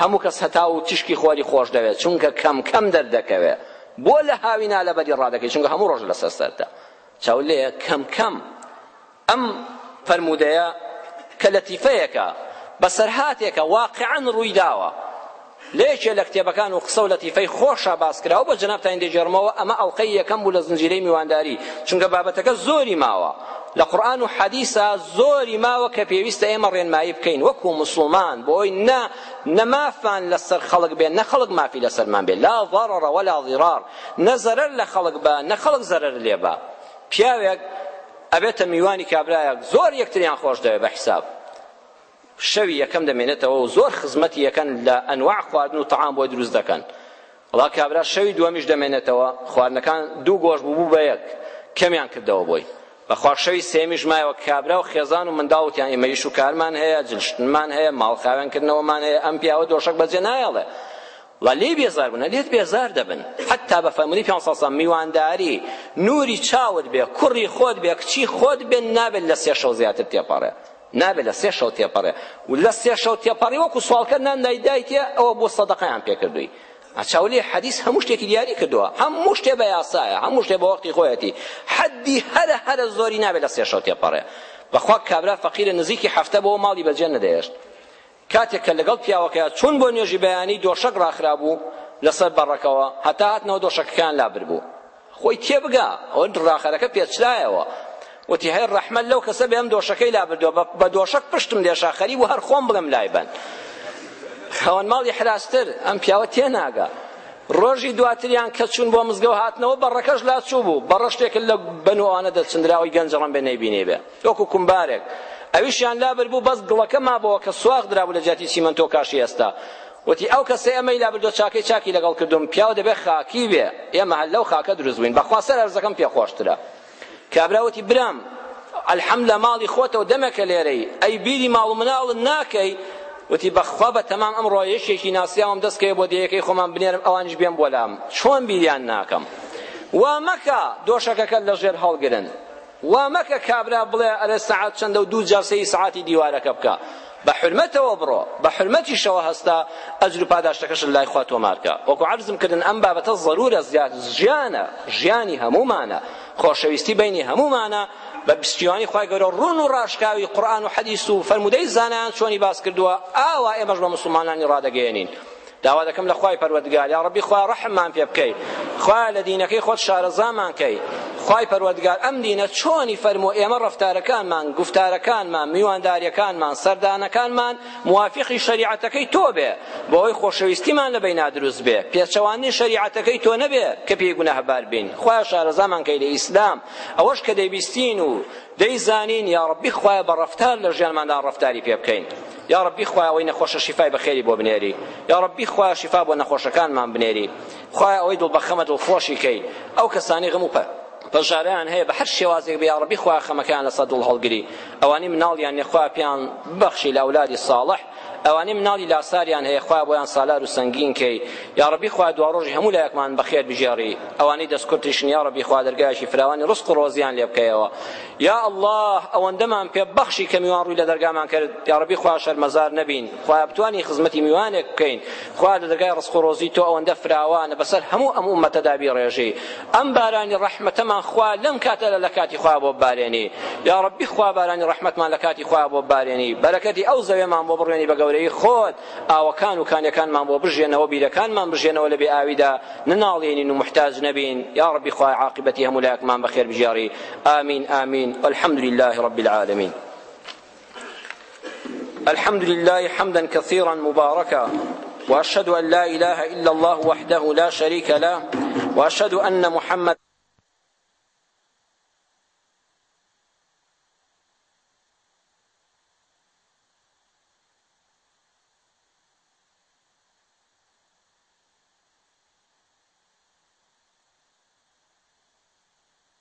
هەموو کەس هەتاو و تیشکی خۆری خۆش دەوێت چونکە کەم کەم دەردەکەوێت بۆ لە هاوینا لەبەری ڕادەکەی چونکە هەموو ڕۆژ لەسەر سەرتە چاو لێ کەم کەم ئەم فەرموودەیە کە لەتیفەیەکە بەسەرهاتێکە واقعەن ڕووی داوە لە یەکێ لە کتێبەکان و قسە و لەتیفەی خۆشە باسکراوە بە جەنابتان دێگێڕمەوە ئەمە ئەڵقەی یەکەم بوو لە زنجیرەی میوانداری چونکە بابەتەکە زۆری ماوە لە قورئان و حەدیسا زۆری ماوە کە پێویستە ئێمە ڕێنمایی بکەین وەکو موسڵمان بۆی نە نە مافمان لەسەر خەڵک بێ نە خەڵک مافی لەسەرمان بێ لا ضرر ولا ضرار نە زەرەر لە خەڵک بە نە خەڵک زەرەر لێ بە پیاوێک ئەبێتە میوانی کابرایەک زۆر یەکتریان خۆش دەوێ بە حیساب شەوی یەکەم دەمێنێتەوە و زۆر خزمەتی یەکەن لە ئەنواع خواردن و تەعام بۆی دروست دەکەن وڵا کابرا شەوی دووەمیش دەمێنێتەوە خواردنەکان دوو گۆش بوو بە یەک کەمیان کردەوە بۆی بەخوا شەوی سێمیش مایەوە کابرا و خێزان و منداڵوتیان ئێمە ئیش و کارمان هەیە جلشتنمان هەیە ماڵ خاوێنکردنەوەمان هەیە ئەم پیاوە دۆشەک بەجێ نایەڵێ ڵا لێ بێزار بوون لێت بێزار دەبن حتا بە فەرمودی پێ ساسە میوانداری نوری چاوت بێ کوڕی خۆت بێ کچی خۆت بێن نابێت لە سێ شەو زیاتر تێپەڕێ نابێ لە سێ شەو تێپەڕێ و لە سێ شەو تێپەڕی وەکو سواڵکە نان دای دایتێ ئەوە بۆ سەدەقەیان پێ کردووی ئەچاولێ حەدیس هەموو شتێکی دیاری کردووە هەموو شتێ بە یاسایە هەموو شتێ بە وەختی خۆیەتی حەدی هەرە هەرە زۆری نابێ لە سێ شەو تێپەڕێ بەخوا کابرا فەقیرە نزیکی هەفتە بەوە ماڵی بەجێ نەدەهێشت کاتێک کە لەگەڵ پیاوەکەیا چوون بۆ نوێژی بەیانی دۆشەک ڕاخرابوو لەسەر بەڕەکەوە هەتا هاتنەوە دۆشەکەکەیان لابربوو خۆی تێبگا ئەوە ڕاخەرەکە پێچرایەوە وتی هەی ڕەحمەت لەو کەسە بێم دۆشەکەی لابردووە بە دۆشەک پشتم لێشا خەریب و هەر خۆم بڵێم لای بەن خاوەن ماڵی حراستر ئەم پیاوە تێناگا ڕۆژی دواتریان کە چوون بۆ مزگەوت هاتنەوە بەڕەکەش لاچوو بوو بەڕەشتێک لە بەنووانە دەچندراوی گەنجڕم بێ نەیبینێ بێ وەکو کومبارێک ئەویشیان لابربوو بەس گڵەکە مابۆوە کە سواغ درابوو لە جیاتی چیمەنتۆ کاشی ئێستا وتی ئەو کەسەی ئەمەی لابردوە چاکەی چاکی لەگەڵ کردوم پیاو دەبێ خاکی بێ ئێمە هەر لەو خاکە دروست بووین بەخوا سەر ئەرزەکەم پێ خۆشترە کابرا وتی برام الحمد لە ماڵی خۆتەوە دەمێکە لێرەی ئەی بیری ماڵ و مناڵت ناکەی وتی بەخوا بە تەمام ئەم ڕۆیشێکی ناسیاوم دەستکەوێ بۆ دێیەکەی خۆمان بنێرم ئەوانیش بێن بۆ لام چۆن بیریان ناکەم وا مەکە دۆشەکەکەت لەژێر هەڵگرن وا مەکە کابرا بڵێ ئەرێ سەعات چەندە و دوو جار سەیری سەعاتی دیوارەکە بکە بە حورمەتەوە بڕۆ بە حورمەتیشەوە هەستە ئەجر و پاداشتەکەشت لای خوا تۆمارکە وەکو عەرزم کردن ئەم بابەتە زەرورە زیاد ژیانە ژیانی هەموومانە خۆشەویستی بینی هەموومانە بە پشتیوانی خوای گەورە ڕون و ڕاشکاوی قورئان و حەدیث و فەرمودەی زانایان چۆنی باس کردووە ئاوا ئێمەش بە مسلمانانی ڕادەگەیەنین داوا دەکەم لە خوای پەروەردگار یاڕەبی خوایە ڕەحممان پێ بکەی خوایە لە دینەکەی خۆت شارەزامان کەی خوای پەروەردگار ئەم دینە چۆنی فەرموو ئێمە ڕەفتارەکانمان گفتارەکانمان میوانداریەکانمان سەردانەکانمان موافقی شریعەتەکەی تۆ بێ بۆ ئەوەی خۆشەویستیمان لە بینا دروست بێ پێچەوانەی شریعەتەکەی تۆ نەبێ کە پێی گوناهبار بین خوایە شارەزامان کەی لە ئیسلام ئەوەش کە دەیبیستین و دەیزانین یاڕەبی خوایە بە ڕەفتار لە ژیانماندا ڕەفتاری پێ بکەین یاڕەبی خوایە ئەوەی نەخۆشە شیفای بەخێری بۆ بنێری یاڕەبی خوایە شیفا بۆ نەخۆشەکانمان بنێری خوایە ئەوەی دڵ بەخەمە دڵخۆشی کەی ئەو کەسانی غەم و پە پەژارەیان هەیە بە هەر شێوازێک بێ یاڕەبی خوایە خەمەکەیان لەسەر دڵ هەڵگری ئەوانی مناڵیان نیە خوایە پێیان ببەخشی لە ئەولادی ساڵح ئەوانەی مناڵی لاساریان هەیە خوا بۆیان سالار و سەنگین کەی یاڕەبی خوا دواڕۆژی هەموو لایەکمان بەخێر بگێڕی ئەوانەی دەستکورتیشن یاڕەبی خوا دەرگایەکی فراوانی ڕزق و ڕۆزیان لێ بکەیەوە یا اللە ئەوەندەمان پێ بەخشی کە میوان ڕووی لە دەرگامان کرد یاڕەبی خوا شەرمەزار نەبین خوا بتوانی خزمەتی میوانێک بکەین خوا لە دەرگای ڕزق و ڕۆزی تۆ ئەوەندە فراوانە بەسەر هەموو ئەم ئومەتەدا بیڕێژی ئەم بارانی ڕەحمەتەمان خوا لەم کاتەدا لە کاتی خۆیان بۆ ببارێنی یاڕەبی خوا بارانی ڕەحمەتمان لە کاتی خۆیان بۆ ببارێنی بەرەکەتی ئەو زەوێمان بۆ بڕوێنی بە گەورەی خۆت ئاوەکان و کانیەکانمان بۆ بژێنەوە بیرەکانمان بژێنەوە لە بێ ئاویدا نەناڵێنین و محتاج نەبین یاڕەبی خوا عاقبەتی هەموو لایەکمان بەخێر بگێڕی ئامین ئامین والحمد لله رب العالمین الحمد لله حمدا كثيرا مباركا واشهد ان لا اله الا الله وحده لا شريك له واشهد ان محمد